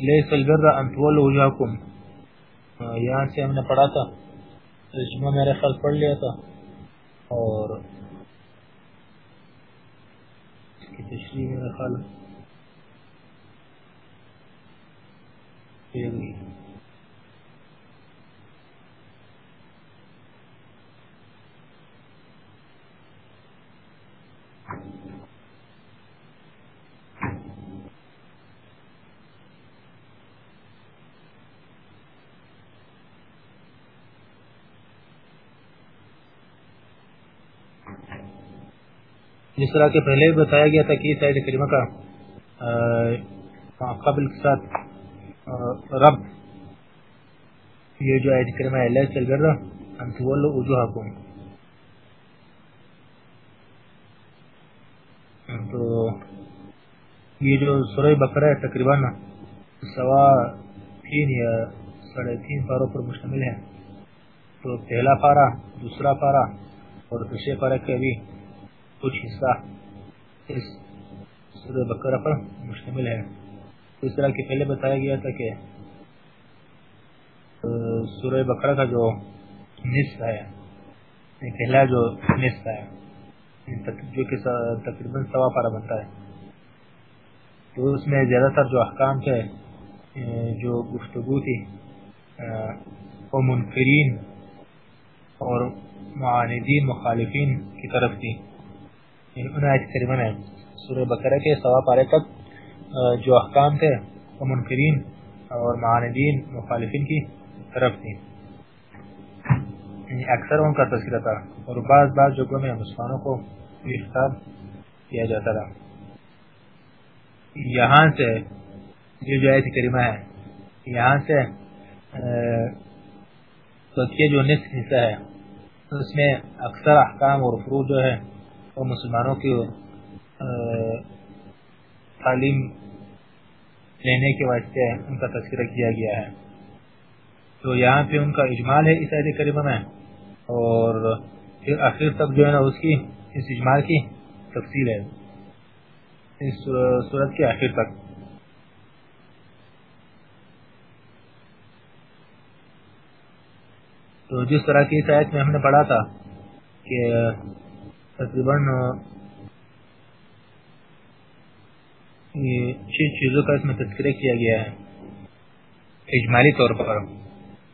لیس البر ان تولوا وجهكم یہاں سے ہم نے پڑھا تھا ترجمہ میرے خیال پڑھ لیا تھا، اور اس کی تشریح میرے خیال پھر جس طرح کے پہلے بھی بتایا گیا تھا کہ اس آیت کریمہ کا قبل کے ساتھ رب، یہ جو آیت کریمہ ہے، اللہ چل گر انتولو وجوہکم۔ تو یہ جو سورہ بقرہ ہے، تقریباً سوا تین یا ساڑھے تین پاروں پر مشتمل ہے تو پہلا پارا دوسرا پارا اور دوسرے پارا کے ابھی کچھ حصہ اس سورہ بقرہ پر مشتمل ہے۔ اس طرح کہ پہلے بتایا گیا تھا کہ سورہ بقرہ کا جو نصف ہے یعنی پہلا جو نصف ہے یعنی جو کہ تقریباً سوا پارا بنتا ہے۔ تو اس میں زیادہ تر جو احکام تھے جو گفتگو تھی وہ منکرین اور معاندین مخالفین کی طرف تھی ان آیت کریمہ سورہ بقرہ کے سوا پارے تک جو احکام تھے، وہ منکرین اور معاندین، مخالفین کی طرف تھی یعنی اکثر ان کا تذکرہ تھا اور بعض بعض جگہوں میں مسلمانوں کو یہ خطاب کیا جاتا تھا۔ یہاں سے یہ جو آیت کریمہ ہے، یہاں سے جو نصف حصہ ہے، اس میں اکثر احکام اور فروض جو ہے اور مسلمانوں کی تعلیم لینے کے واسطے ان کا تذکرہ کیا گیا ہے۔ تو یہاں پہ ان کا اجمال ہے اس عید کریمہ میں۔ اور پھر آخر تک جو ہے نا اس کی، اس اجمال کی تفصیل ہے۔ اس صورت کے آخر تک۔ تو جس طرح کی اس آیت میں ہم نے پڑھا تھا کہ تقریباً چھ چیزوں کا اس میں تذکرہ کیا گیا ہے۔ اجمالی طور پر۔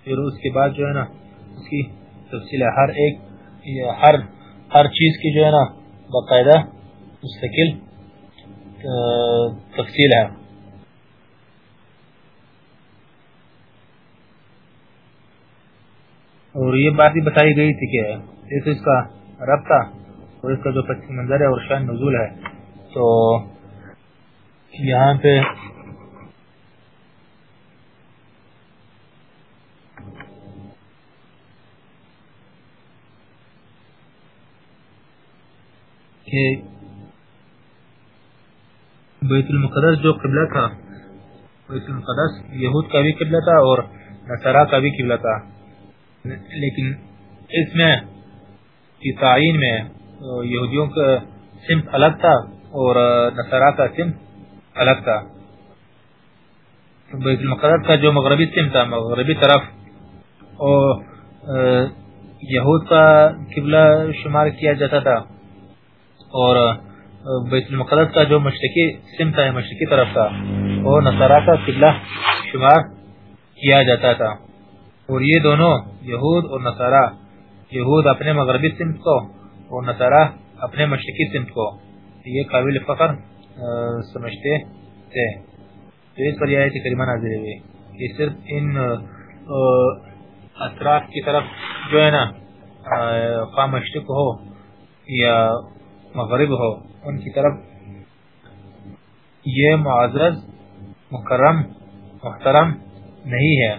پھر اس کے بعد جو ہے نا، اس کی تفصیل ہے۔ ہر ایک ہر ہر چیز کی جو ہے نا، باقاعدہ مستقل تفصیل ہے۔ اور یہ بات بھی بتائی گئی تھی کہ اس کا ربطہ اور اس کا جو پس منظر ہے اور شان نزول ہے، تو یہاں پہ کہ بیت المقدس جو قبلہ تھا، بیت المقدس، یہود کا بھی قبلہ تھا اور نصرہ کا بھی قبلہ تھا۔ لیکن اس میں، کی تعین میں یہودیوں کا سمت الگ تھا اور نصرہ کا سمت الگ تھا۔ بیت المقدس کا جو مغربی سمت تھا، مغربی طرف۔ اور یہود کا قبلہ شمار کیا جاتا تھا۔ اور بیت المقدس کا جو مشرقی سمت ہے مشرقی طرف تھا۔ وہ نصرہ کا قبلہ شمار کیا جاتا تھا۔ اور یہ دونوں یہود اور نصرہ یہود اپنے مغربی سمت کو اور نصارہ اپنے مشرقی سمت کو یہ قابل فخر سمجھتے تھے۔ تو اس پر یہ آیت کریمہ نازل ہوئی کہ صرف ان اطراف کی طرف جو ہے نا خواہ مشرق ہو یا مغرب ہو، ان کی طرف یہ معزز مکرم، محترم نہیں ہے۔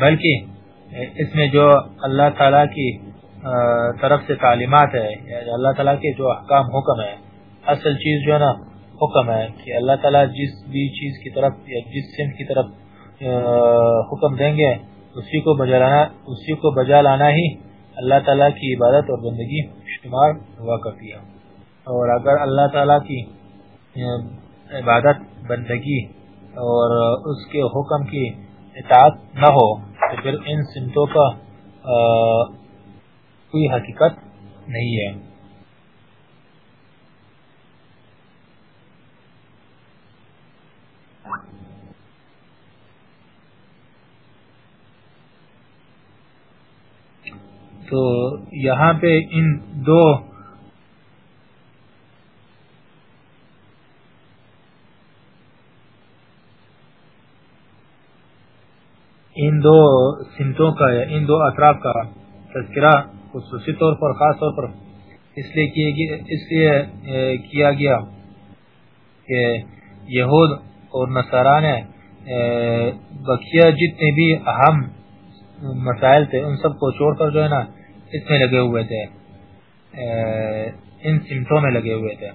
بلکہ اس میں جو اللہ تعالی کی طرف سے تعلیمات ہے یعنی اللہ تعالیٰ کے جو احکام حکم ہے اصل چیز جو ہے نا، حکم ہے کہ اللہ تعالیٰ جس بھی چیز کی طرف یا جس سمت کی طرف حکم دیں گے، اسی کو بجا لانا، اسی کو بجا لانا ہی اللہ تعالیٰ کی عبادت اور بندگی شمار ہوا کرتی ہے۔ اور اگر اللہ تعالیٰ کی عبادت، بندگی اور اس کے حکم کی اطاعت نہ ہو، تو پھر ان سمتوں کا کوئی حقیقت نہیں ہے۔ تو یہاں پہ ان دو ان دو سمتوں کا یا ان دو اطراف کا تذکرہ خصوصی طور پر، خاص طور پر اس لیے اس لیے کیا گیا کہ یہود اور نصارہ نے بقیہ جتنے بھی اہم مسائل تھے، ان سب کو چھوڑ کر جو ہے نا، اس میں لگے ہوئے تھے ان سمتوں میں لگے ہوئے تھے۔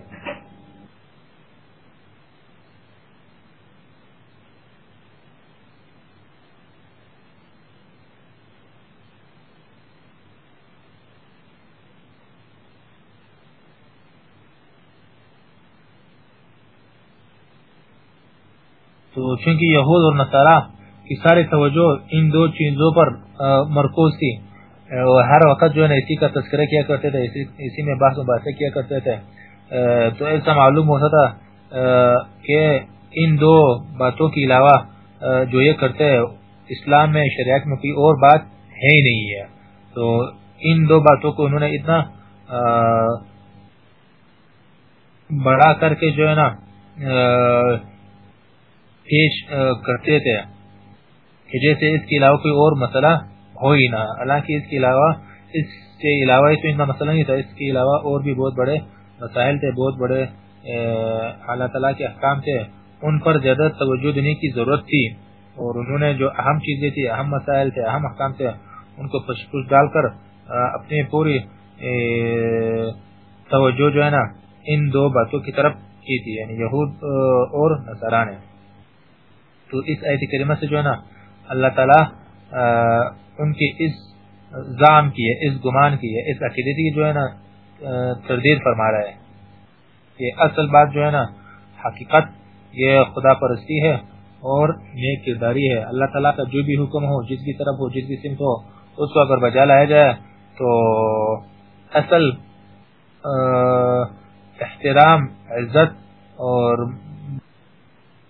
تو چونکہ یہود اور نصارہ کی ساری توجہ ان دو چیزوں پر مرکوز تھی۔ ہر وقت جو ہے اسی کا تذکرہ کیا کرتے تھے، اسی میں بحث و باتیں کیا کرتے تھے۔ تو ایسا معلوم ہوتا تھا کہ ان دو باتوں کے علاوہ جو یہ کرتے ہیں، اسلام میں شریعت میں کوئی اور بات ہے ہی نہیں ہے۔ تو ان دو باتوں کو انہوں نے اتنا بڑا کر کے جو ہے نا پیش کرتے تھے کہ جیسے اس کے علاوہ کوئی اور مسئلہ ہو ہی نہ۔ حالانکہ اس کے علاوہ اس کے علاوہ تو ان کا مسئلہ نہیں تھا، اس کے علاوہ اور بھی بہت بڑے مسائل تھے، بہت بڑے اللہ تعالیٰ کے احکام تھے۔ ان پر زیادہ توجہ دینے کی ضرورت تھی اور انہوں نے جو اہم چیزیں تھی اہم مسائل تھے، اہم احکام تھے، ان کو پش پش ڈال کر اپنی پوری توجہ جو ہے نا، ان دو باتوں کی طرف کی تھی یعنی یہود اور نصارہ نے۔ تو اس آیت کریمہ سے جو ہے نا، اللہ تعالی ان کی اس زام کی ہے، اس گمان کی ہے، اس عقیدتی کی جو ہے نا تردید فرما رہا ہے کہ اصل بات جو ہے نا، حقیقت یہ خدا پرستی ہے اور نیک کرداری ہے۔ اللہ تعالیٰ کا جو بھی حکم ہو، جس بھی طرف ہو، جس بھی سمت ہو، اس کو اگر بجا لایا جائے تو اصل احترام، عزت اور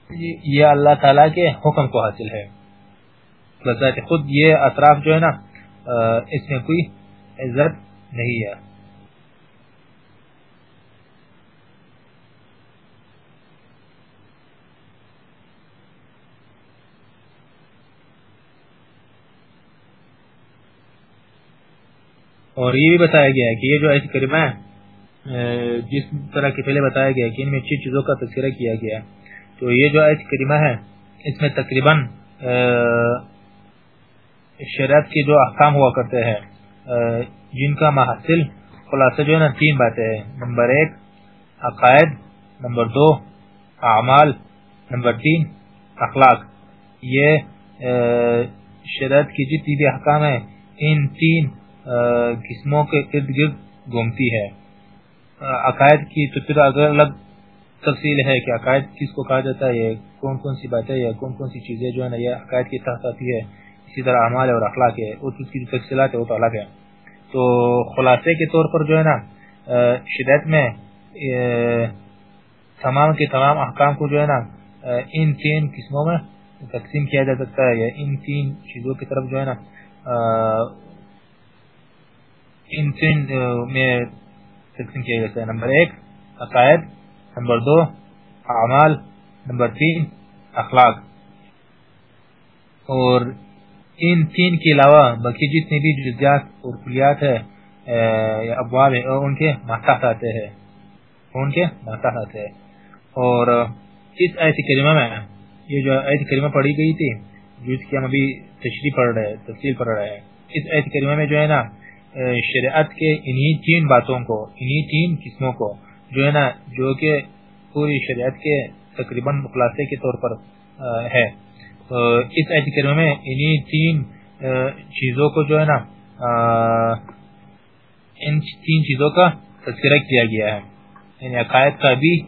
یہ اللہ تعالیٰ کے حکم کو حاصل ہے۔ بذات خود یہ اطراف جو ہے نا اس میں کوئی عزت نہیں ہے۔ اور یہ بھی بتایا گیا ہے کہ یہ جو ایسی کریمہ ہے جس طرح کے پہلے بتایا گیا کہ ان میں چیز چیزوں کا تذکرہ کیا گیا۔ ہے تو یہ جو آیت کریمہ ہے، اس میں تقریباً شریعت کے جو احکام ہوا کرتے ہیں جن کا محصل خلاصہ جو ہے نا، تین باتیں ہیں۔ نمبر ایک، عقائد، نمبر دو، اعمال، نمبر تین، اخلاق۔ یہ شریعت کی جتنی بھی احکام ہیں، ان تین قسموں کے ارد گرد گھومتی ہے۔ عقائد کی تو پھر اگر الگ تفصیل ہے کہ عقائد کس کو کہا جاتا ہے کون کون سی باتیں یا کون کون سی چیزیں جو ہے نا، یہ عقائد کی تحت آتی ہے اسی طرح اعمال اور اخلاق ہے اس کی جو تفصیلات ہے وہ تو الگ ہے تو خلاصے کے طور پر جو ہے نا شدت میں تمام کے تمام احکام کو جو ہے نا ان تین قسموں میں تقسیم کیا جا سکتا ہے، یا ان تین چیزوں کی طرف جو ہے نا ان تین میں تقسیم کیا جاتا ہے۔ نمبر ایک، عقائد۔ نمبر دو، اعمال، نمبر تین، اخلاق۔ اور ان تین کے علاوہ باقی جتنے بھی جزیات اور کلیات ہے یا ابواب ہے ان کے محتاط آتے ہیں۔ ان کے محتاط آتے ہیں۔ اور اس آیت کریمہ میں یہ جو آیت کریمہ پڑھی گئی تھی، جس کی ہم ابھی تشریح پڑھ رہے ہیں، تفصیل پڑھ رہے ہیں، اس آیت کریمہ میں جو ہے نا شریعت کے انہی تین باتوں کو، انہی تین قسموں کو جو ہے نا، جو کہ پوری شریعت کے تقریباً خلاصے کے طور پر ہے۔ اس آیت کریمہ میں انہی تین چیزوں کو جو ہے نا ان تین چیزوں کا تذکرہ کیا گیا ہے۔ یعنی عقائد کا بھی،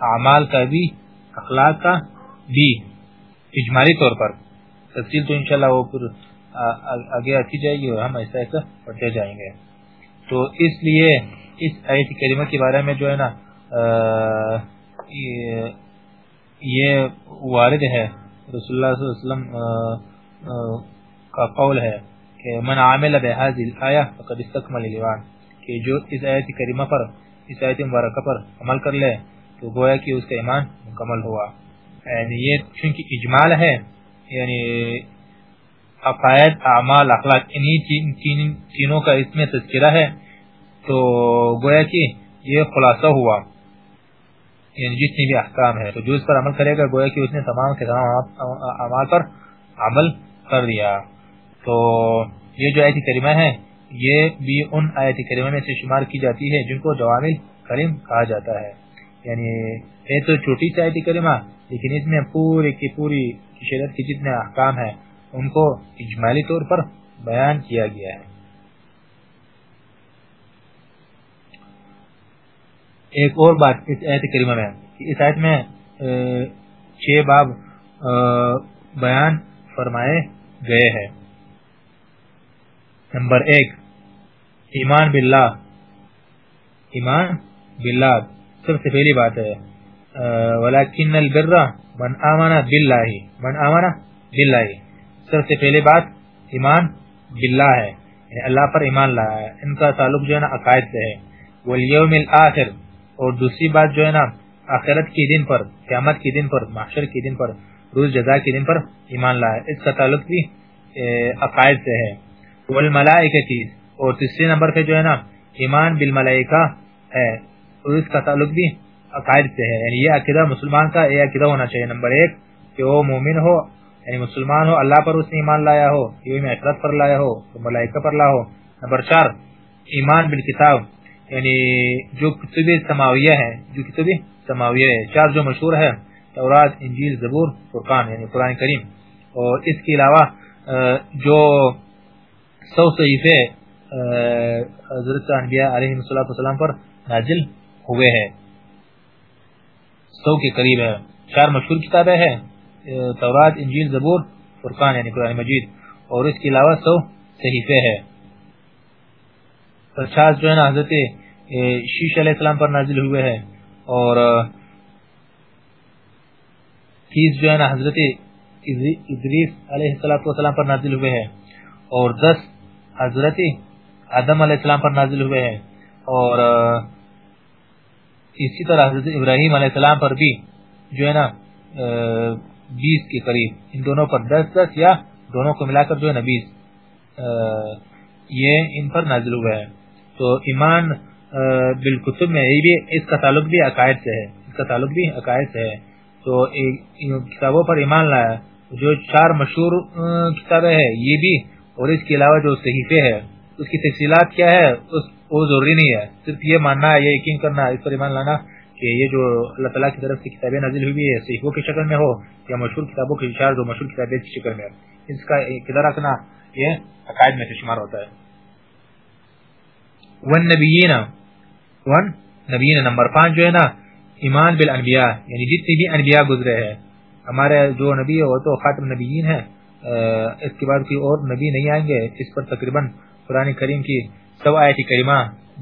اعمال کا بھی، اخلاق کا بھی، اجمالی طور پر۔ تفصیل تو انشاءاللہ وہ پھر آگے آتی جائے گی اور ہم ایسا ایسا پڑھتے جائیں گے۔ تو اس لیے اس آیت کریمہ کے بارے میں جو ہے نا یہ وارد ہے۔ رسول اللہ صلی اللہ علیہ وسلم کا قول ہے کہ من عامل بهذه الايه فقد استكمل الايمان کہ جو اس ایت کریمہ پر، اس ایت مبارکہ پر عمل کر لے، تو گویا کہ اس کا ایمان مکمل ہوا۔ یعنی یہ چونکہ اجمال ہے یعنی عقائد، اعمال، اخلاق، انہی تین، تینوں کا اس میں تذکرہ ہے۔ تو گویا کہ یہ خلاصہ ہوا یعنی جتنی بھی احکام ہے تو جو اس پر عمل کرے گا، گویا کہ اس نے تمام کے تمام اعمال پر عمل کر دیا۔ تو یہ جو آیت کریمہ ہے یہ بھی ان آیت کریمہ میں سے شمار کی جاتی ہے جن کو جوامل کریم کہا جاتا ہے۔ یعنی یہ تو چھوٹی سی آیت کریمہ، لیکن اس میں پوری کی پوری شریعت کے جتنے احکام ہیں، ان کو اجمالی طور پر بیان کیا گیا ہے۔ ایک اور بات اس آیت کریمہ میں اس آیت میں چھ باب بیان فرمائے گئے ہیں۔ نمبر ایک، ایمان باللہ۔ ایمان باللہ، سب سے پہلی بات ہے۔ ولیکن البر من آمن باللہ من آمن باللہ سب سے پہلی بات، ایمان باللہ ہے۔ یعنی اللہ پر ایمان لایا ہے۔ ان کا تعلق جو ہے نا، عقائد سے ہے۔ والیوم الاخر اور دوسری بات جو ہے نا، آخرت کی دن پر، قیامت کی دن پر، محشر کی دن پر، روز جزا کی دن پر ایمان لایا اس کا تعلق بھی عقائد سے ہے۔ والملائکتی اور تیسری نمبر پہ جو ہے نا، ایمان بالملائکہ ہے۔ اور اس کا تعلق بھی عقائد سے ہے۔ یعنی یہ عقیدہ مسلمان کا یہ عقیدہ ہونا چاہیے۔ نمبر ایک، کہ وہ مومن ہو یعنی مسلمان ہو، اللہ پر اس نے ایمان لایا ہو، یوم اعتراض پر لایا ہو ملائکہ پر لایا ہو نمبر چار، ایمان بالکتاب۔ یعنی جو کتب سماویہ ہے جو کتب سماویہ ہے چار جو مشہور ہے تورات، انجیل، زبور، فرقان یعنی قرآن کریم۔ اور اس کے علاوہ جو سو صحیفے حضرت انبیاء علیہ السلام پر نازل ہوئے ہیں۔ سو کے قریب ہے چار مشہور کتابیں ہیں تورات، انجیل، زبور، فرقان یعنی قرآن مجید۔ اور اس کے علاوہ سو صحیفے ہیں۔ پچاس جو ہے نا حضرت شیش علیہ السلام پر نازل ہوئے ہیں۔ اور تیس جو ہے نا حضرت ادریس علیہ السلام پر نازل ہوئے ہیں۔ اور دس حضرت آدم علیہ السلام پر نازل ہوئے ہیں۔ اور اسی طرح حضرت ابراہیم علیہ السلام پر بھی جو ہے نا بیس کے قریب۔ ان دونوں پر دس دس یا دونوں کو ملا کر جو ہے نا بیس یہ ان پر نازل ہوئے ہیں۔ تو ایمان بالکتب میں، یہ بھی اس کا تعلق بھی عقائد سے ہے، اس کا تعلق بھی عقائد سے ہے۔ تو کتابوں پر ایمان لایا، جو چار مشہور کتابیں ہیں، یہ بھی اور اس کے علاوہ جو صحیفے ہے اس کی تفصیلات کیا ہے، اس، وہ ضروری نہیں ہے۔ صرف یہ ماننا ہے یہ یقین کرنا، اس پر ایمان لانا کہ یہ جو اللہ تعالیٰ کی طرف سے کتابیں نازل ہوئی ہے صحیفوں کی شکل میں ہو یا مشہور کتابوں کے اشار جو مشہور کتابیں کی شکل میں اس کا قدر رکھنا یہ عقائد میں سے شمار ہوتا ہے۔ ون نبیین. ون نبیین. نمبر پانچ جو ہے نا، ایمان بالانبیاء. یعنی جتنی بھی انبیاء گزرے ہیں. ہمارے جو نبی ہے وہ تو خاتم نبیین ہیں. اس کے بعد کوئی اور نبی نہیں آئیں گے. اس پر تقریباً قرآن کریم کی سو آیت کریمہ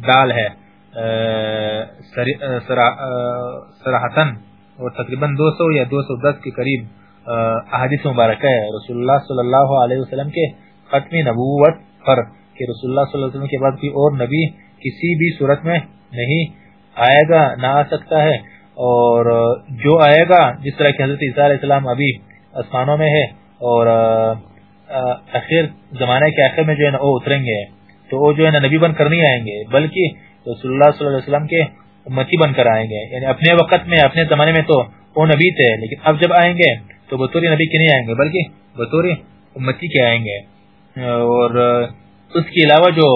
دال ہے. سراحتن اور تقریباً دو سو یا دو سو دس کے قریب احادیث مبارک ہے. رسول اللہ صلی اللہ علیہ وسلم کے ختم نبوت پر کہ رسول اللہ صلی اللہ علیہ وسلم کے بعد کوئی اور نبی کسی بھی صورت میں نہیں آئے گا، نہ آ سکتا ہے۔ اور جو آئے گا، جس طرح کہ حضرت عیسیٰ علیہ السلام ابھی آسمانوں میں ہے اور اخیر زمانے کے آخر میں جو ہے نا وہ اتریں گے، تو وہ جو ہے نا نبی بن کر نہیں آئیں گے، بلکہ رسول اللہ صلی اللہ علیہ وسلم کے امتی بن کر آئیں گے۔ یعنی اپنے وقت میں، اپنے زمانے میں تو وہ نبی تھے، لیکن اب جب آئیں گے تو بطور نبی کے نہیں آئیں گے، بلکہ بطور امتی کے آئیں گے۔ اور اس کے علاوہ جو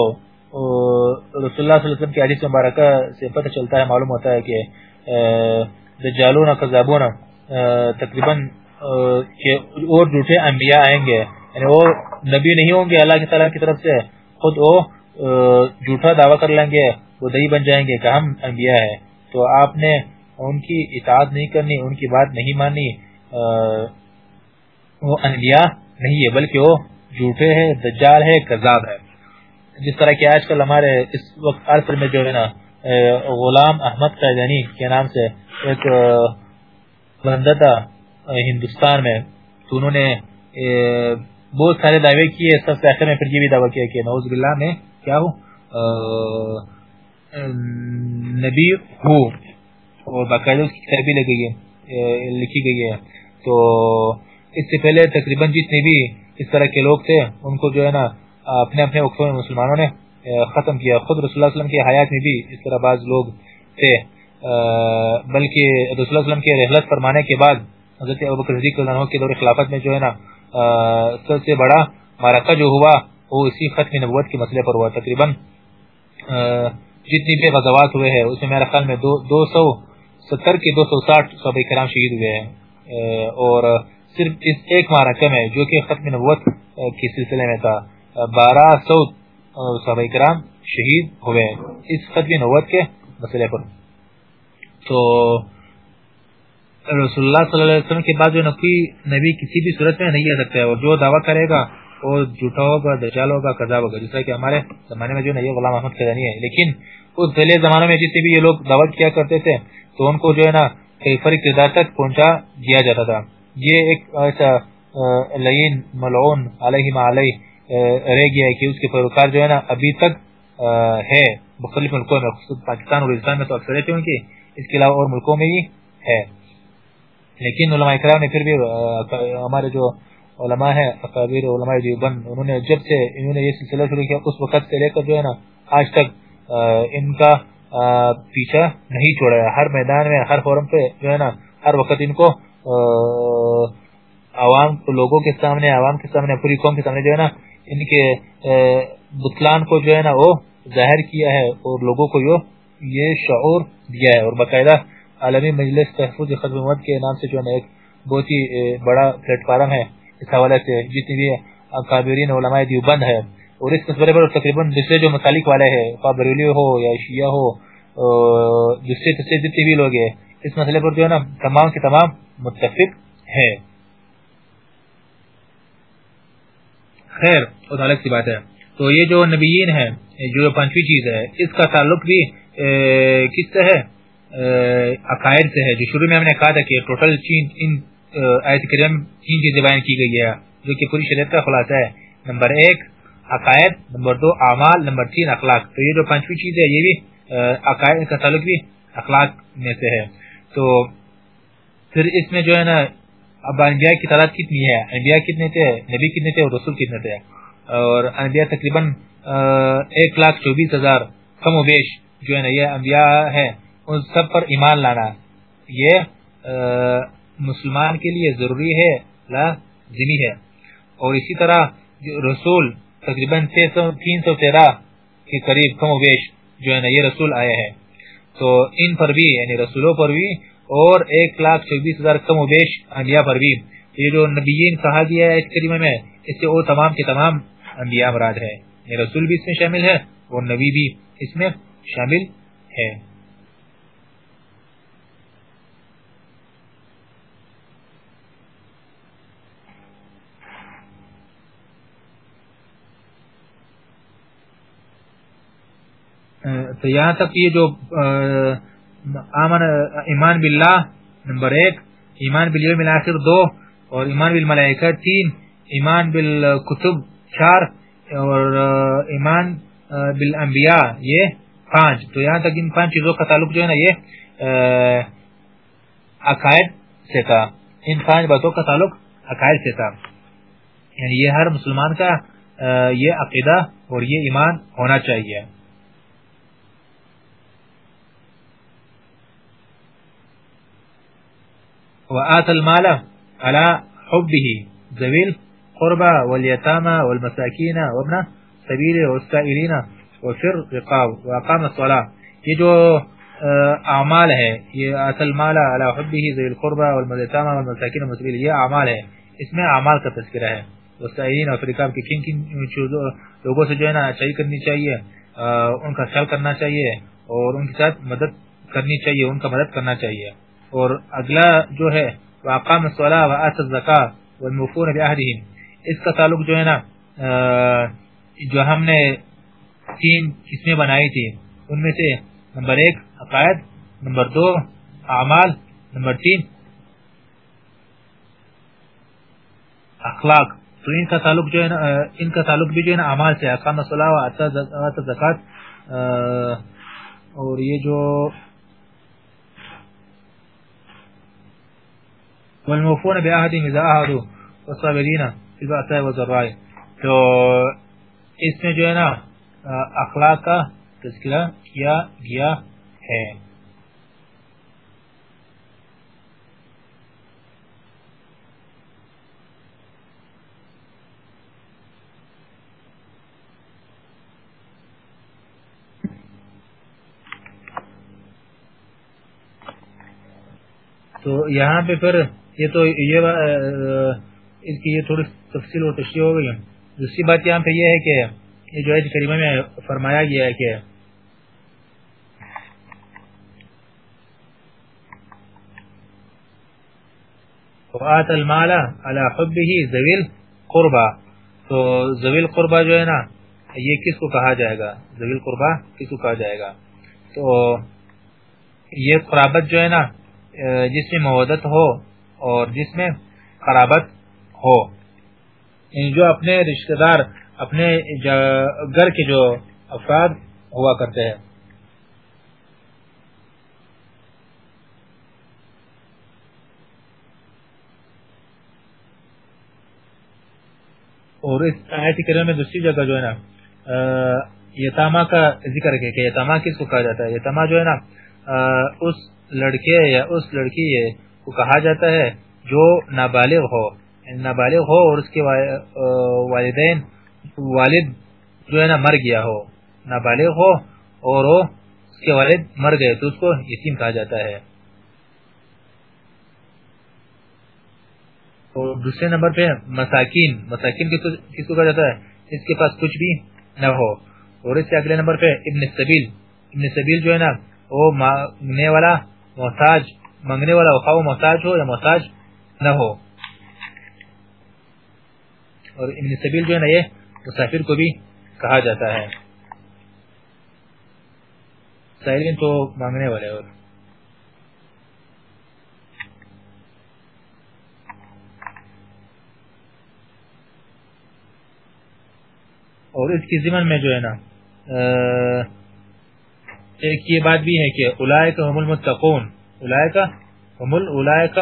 رسول اللہ صلی اللہ علیہ وسلم کی حدیث مبارکہ سے پتہ چلتا ہے، معلوم ہوتا ہے کہ دجالون قذابون تقریباً اور جھوٹے انبیاء آئیں گے یعنی وہ نبی نہیں ہوں گے، اللہ کی تعالیٰ کی طرف سے خود وہ جھوٹا دعویٰ کر لیں گے، وہ دہی بن جائیں گے کہ ہم انبیاء ہیں۔ تو آپ نے ان کی اطاعت نہیں کرنی، ان کی بات نہیں مانی وہ انبیاء نہیں ہے، بلکہ وہ جھوٹے ہیں، دجال ہے کذاب ہے جس طرح کہ آج کل ہمارے اس وقت عرصر میں جو ہے نا غلام احمد قیدانی کے نام سے ایک بندہ تھا ہندوستان میں تو انہوں نے بہت سارے دعوے کیے، سب سے آخر میں پھر یہ بھی دعویٰ کیا کہ نوز باللہ میں کیا ہو؟ نبی ہو، اور باقاعدہ اس کی کتابی لکھی گئی ہے۔ تو اس سے پہلے تقریباً جتنے بھی اس طرح کے لوگ تھے، ان کو جو ہے نا اپنے اپنے وقتوں میں مسلمانوں نے ختم کیا۔ خود رسول اللہ علیہ وسلم کی حیات میں بھی اس طرح بعض لوگ تھے۔ بلکہ رسول اللہ علیہ وسلم کے رحلت فرمانے کے بعد حضرت ابوبکر صدیق رضی اللہ عنہ کے دور خلافت میں جو ہے نا سب سے بڑا معرکہ جو ہوا، وہ اسی ختم نبوت کے مسئلے پر ہوا۔ تقریباً جتنی بھی غزوات ہوئے ہیں، اس میں میرا خیال میں دو سو ستر کے دو سو ساٹھ صحابہ کرام شہید ہوئے ہیں۔ اور صرف اس ایک معرکہ میں، جو کہ ختم نبوت کے سلسلے میں تھا۔ بارہ سو صحابہ کرام شہید ہوئے اس ختم نبوت کے مسئلے پر۔ تو رسول اللہ صلی اللہ علیہ وسلم کے بعد جو نبی کسی بھی صورت میں نہیں آ سکتا ہے اور جو دعویٰ کرے گا، وہ جھوٹا ہوگا، دجال ہوگا قذاب ہوگا، جیسا کہ ہمارے زمانے میں جو نہیں غلام احمد خزانی ہے لیکن اس پہلے زمانے میں جتنے بھی یہ لوگ دعوت کیا کرتے تھے، تو ان کو جو ہے نا کیفر کردار تک پہنچا دیا جاتا تھا۔ یہ ایک ایسا لین ملعون علیہ ما علیہ رہ گیا ہے کہ اس کے پیروکار جو ہے نا ابھی تک ہے۔ مختلف ملکوں میں خصوص پاکستان اور اسلام میں تو اکثر ہے کہ اس کے علاوہ اور ملکوں میں بھی ہے۔ لیکن علماء کرام نے پھر بھی ہمارے جو علماء ہیں اکابر علماء دیوبند، انہوں نے جب سے انہوں نے یہ سلسلہ شروع کیا، اس وقت سے لے کر جو ہے نا آج تک ان کا پیچھا نہیں چھوڑا ہے۔ ہر میدان میں، ہر فورم پہ جو ہے نا، ہر وقت ان کو عوام، لوگوں کے سامنے، عوام کے سامنے، پوری قوم کے سامنے جو ہے نا ان کے بطلان کو جو ہے نا وہ ظاہر کیا ہے اور لوگوں کو یہ شعور دیا ہے اور باقاعدہ عالمی مجلس تحفظ خدمت کے نام سے جو ہے ایک بہت ہی بڑا پلیٹ فارم ہے۔ اس حوالے سے جتنی بھی اکابرین علماء دیوبند ہے اور اس مسئلے پر تقریباً دوسرے جو مسالک والے ہیں بریلی ہو یا شیعہ ہو دوسرے دوسرے جتنے بھی لوگ ہیں، اس مسئلے پر جو ہے نا تمام کے تمام متفق ہے خیر اور الگ سی بات ہے۔ تو یہ جو نبیین ہے جو پانچویں چیز ہے، اس کا تعلق بھی کس سے ہے؟ عقائد سے ہے۔ جو شروع میں ہم نے کہا تھا کہ ٹوٹل چین، ان آیت کریم تین چیزیں بیان کی گئی ہے جو کہ پوری شریعت کا خلاصہ ہے۔ نمبر ایک، عقائد، نمبر دو، اعمال، نمبر تین، اخلاق۔ تو یہ جو پانچویں چیز ہے، یہ بھی عقائد کا تعلق بھی اخلاق میں سے ہے۔ تو پھر اس میں جو ہے نا اب انبیاء کی تعداد کتنی ہے؟ انبیاء کتنے تھے؟ نبی کتنے تھے اور رسول کتنے تھے؟ اور انبیاء تقریباً ایک لاکھ چوبیس ہزار کم و بیش جو ہے نا یہ انبیاء ہے ان سب پر ایمان لانا۔ یہ مسلمان کے لیے ضروری ہے لازمی ہے۔ اور اسی طرح رسول تقریباً تین سو تیرہ کے قریب کم و بیش جو ہے نا یہ رسول آئے ہیں۔ تو ان پر بھی یعنی رسولوں پر بھی اور ایک لاکھ چوبیس ہزار کم و بیش انبیاء پر بھی یہ جو نبیین کہا گیا ہے اس کریمہ میں، اس سے وہ تمام کے تمام انبیاء مراد ہے یہ رسول بھی اس میں شامل ہے اور نبی بھی اس میں شامل ہے تو یہاں تک یہ جو ایمان باللہ، نمبر ایک. ایمان بالیوم الاخر دو، اور ایمان بالملائکہ تین. ایمان بالکتب چار، اور ایمان بالانبیاء یہ پانچ. تو یہاں تک ان پانچ چیزوں کا تعلق جو ہے نا یہ عقائد سے تھا. ان پانچ باتوں کا تعلق عقائد سے تھا. یعنی یہ ہر مسلمان کا یہ عقیدہ اور یہ ایمان ہونا چاہیے. وآت المال على حبه. ذويل قربا والیتاما والمساکین، وابن سبیل والسائلین وفر رقاب واقام الصلاة. یہ جو اعمال ہے، یہ اصل مال علی حبه ذی القربى والمساکین والمساکین والسبیل یہ اعمال ہے. اس میں اعمال کا تذکرہ ہے. والسائلین اور رقاب کی کن کن لوگوں سے جو ہے نا، اچھائی کرنی چاہیے ان کا خیال کرنا چاہیے، اور ان کے ساتھ مدد کرنی چاہیے، ان کا مدد کرنا چاہیے۔ اور اگلا جو ہے واقام الصلاة وآت الزکاة والمفون بعهدهم اس کا تعلق جو ہے نا جو ہم نے تین قسمیں بنائی تھی۔ ان میں سے نمبر ایک، عقائد، نمبر دو، اعمال، نمبر تین، اخلاق۔ تو ان کا تعلق جو ہے نا ان کا تعلق بھی جو ہے نا اعمال سے اقام صلاح زکات اور یہ جو والموفون بعهدهم اذا عهدوا والصابرين تو اس میں جو ہے نا، اخلاق کا تذکرہ کیا گیا ہے۔ تو یہاں پہ پھر یہ تو یہ اس کی یہ تھوڑی تفصیل اور تشریح ہو گئی ہے۔ دوسری بات یہاں پہ یہ ہے کہ یہ جو ہے کریمہ میں فرمایا گیا ہے کہ وآت المال على حبه ذویل قربا تو ذویل قربا جو ہے نا، یہ کس کو کہا جائے گا؟ ذویل قربا کس کو کہا جائے گا؟ تو یہ قرابت جو ہے نا جس میں مودت ہو اور جس میں قرابت ہو۔ یعنی جو اپنے رشتہ دار، اپنے گھر کے جو افراد ہوا کرتے ہیں۔ اور اس آیت کریم میں دوسری جگہ جو ہے نا یتاما کا ذکر ہے کہ یتاما کس کو کہا جاتا ہے؟ یتاما جو ہے نا اس لڑکے یا اس لڑکی کو کہا جاتا ہے، جو نابالغ ہو یعنی نابالغ ہو اور اس کے والدین، والد جو ہے نا مر گیا ہو، نابالغ ہو اور وہ اس کے والد مر گئے، تو اس کو یتیم کہا جاتا ہے۔ اور دوسرے نمبر پہ مساکین مساکین کس کو کہا جاتا ہے؟ اس کے پاس کچھ بھی نہ ہو۔ اور اس کے اگلے نمبر پہ ابن سبیل ابن سبیل جو ہے نا، وہ مانگنے والا، محتاج مانگنے والا خواہ محتاج ہو یا محتاج نہ ہو۔ اور ابن سبیل جو ہے نا یہ مسافر کو بھی کہا جاتا ہے۔ سائلین تو مانگنے والے اور۔ اور اس کی ضمن میں جو ہے نا ایک یہ بات بھی ہے کہ اولائک هم المتقون۔ اولائک هم اولائک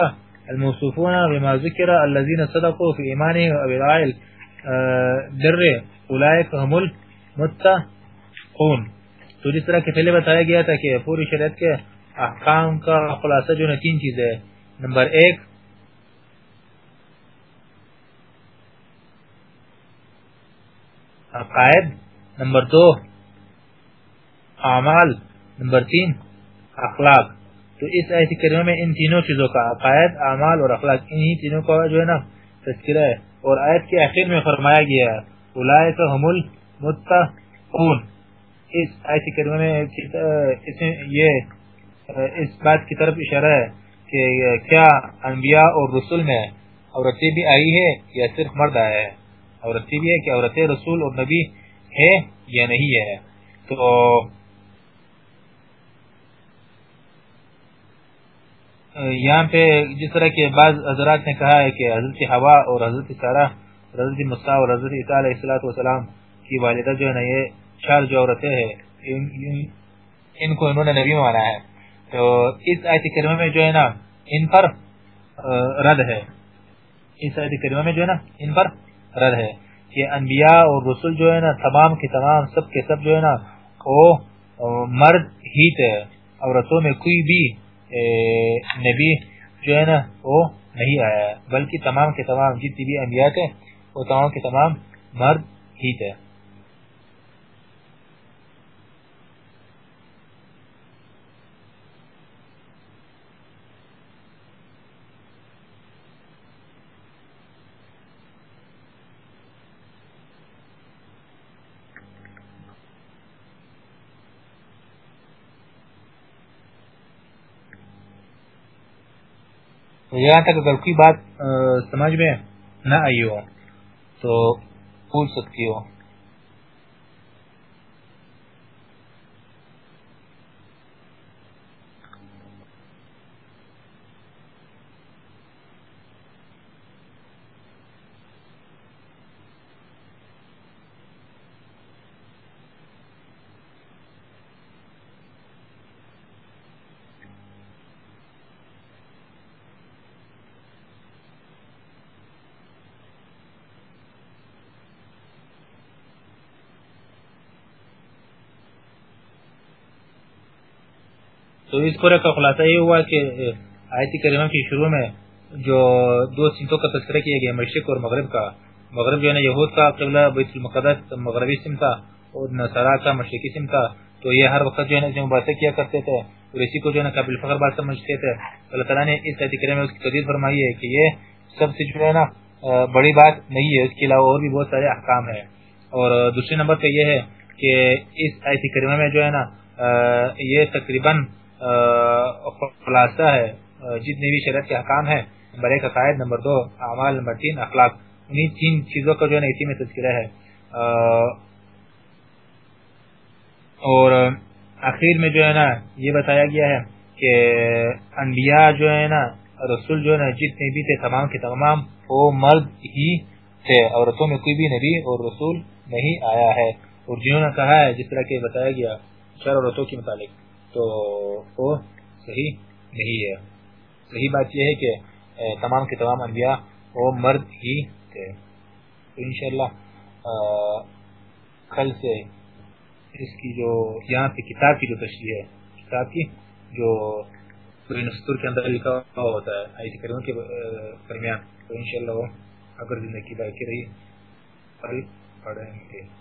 الموصوفون بما ذکر الذين صدقوا في ایمانهم وابرائل در اولائک هم المتقون. تو جس طرح کہ پہلے بتایا گیا تھا کہ پوری شریعت کے احکام کا خلاصہ جو تین چیزیں نمبر ایک، عقائد. نمبر دو، اعمال. نمبر تین، اخلاق. تو اس آیت کریمہ میں ان تینوں چیزوں کا عقائد، اعمال اور اخلاق، انہی تینوں کا جو ہے نا تذکرہ ہے۔ اور آیت کے آخر میں فرمایا گیا ہے اولئک هم المتقون۔ اس آیت کریمہ میں اس یہ، اس بات کی طرف اشارہ ہے کہ کیا انبیاء اور رسول میں عورتیں بھی آئی ہے یا صرف مرد آیا ہے؟ عورتیں بھی ہے کہ عورتیں رسول اور نبی ہے یا نہیں ہے؟ تو یہاں پہ جس طرح کے بعض حضرات نے کہا ہے کہ حضرت ہوا اور حضرت سارا حضرت مسا اور حضرت عیسیٰ علیہ السلام کی والدہ جو ہے نا، یہ چار جو عورتیں ہیں، ان کو انہوں نے نبی مانا ہے۔ تو اس آیت کریمہ میں جو ہے نا، ان پر رد ہے۔ اس آیت کریمہ میں جو ہے نا، ان پر رد ہے کہ انبیاء اور رسول جو ہے نا، تمام کے تمام، سب کے سب جو ہے نا، وہ مرد ہی تھے۔ عورتوں میں کوئی بھی نبی جو ہے نا، وہ نہیں آیا ہے۔ بلکہ تمام کے تمام جتنی بھی انبیاء تھے، وہ تمام کے تمام مرد ہی تھے۔ یہاں تک اگر کوئی بات سمجھ میں نہ آئی ہو تو پوچھ سکتی ہو۔ تو اس پورے کا خلاصہ یہ ہوا کہ آیتی کریمہ کی شروع میں جو دو سمتوں کا تذکرہ کیا گیا، مشرق اور مغرب کا۔ مغرب جو ہے یہود کا قبلہ، بیت المقدس مغربی سم تھا اور نصارا کا مشرقی سم تھا۔ تو یہ ہر وقت جو ہے نا باتیں کیا کرتے تھے اور اسی کو جو ہے نا، قابل فخر بات سمجھتے تھے۔ اللہ تعالیٰ نے اس آیتی کریمہ میں اس کی تدید فرمائی ہے کہ یہ سب سے جو ہے نا بڑی بات نہیں ہے۔ اس کے علاوہ اور بھی بہت سارے احکام ہیں۔ اور دوسرے نمبر پہ یہ ہے کہ اس آیتی کریمہ میں جو ہے نا یہ تقریباً خلاصہ ہے جتنے بھی شریعت کے حکام ہیں نمبر ایک عقائد نمبر دو، اعمال، نمبر تین، اخلاق انہیں تین چیزوں کا جو ہے اسی میں تذکرہ ہے۔ اور آخر میں جو ہے نا یہ بتایا گیا ہے کہ انبیاء جو ہے نا، رسول جو ہے نا، جتنے بھی تھے، تمام کے تمام، وہ مرد ہی تھے، عورتوں میں کوئی بھی نبی اور رسول نہیں آیا ہے۔ اور جنہوں نے کہا ہے، جس طرح کہ بتایا گیا چار عورتوں کے متعلق۔ تو وہ صحیح نہیں ہے۔ صحیح بات یہ ہے کہ تمام کے تمام انبیاء وہ مرد ہی تھے۔ انشاءاللہ کل سے اس کی جو یہاں پہ کتاب کی جو تشریح ہے، کتاب کی، جو نستور کے اندر لکھا ہوتا ہے آئی کریموں کے درمیان، تو انشاءاللہ وہ اگر زندگی باقی رہی، پڑھیں گے۔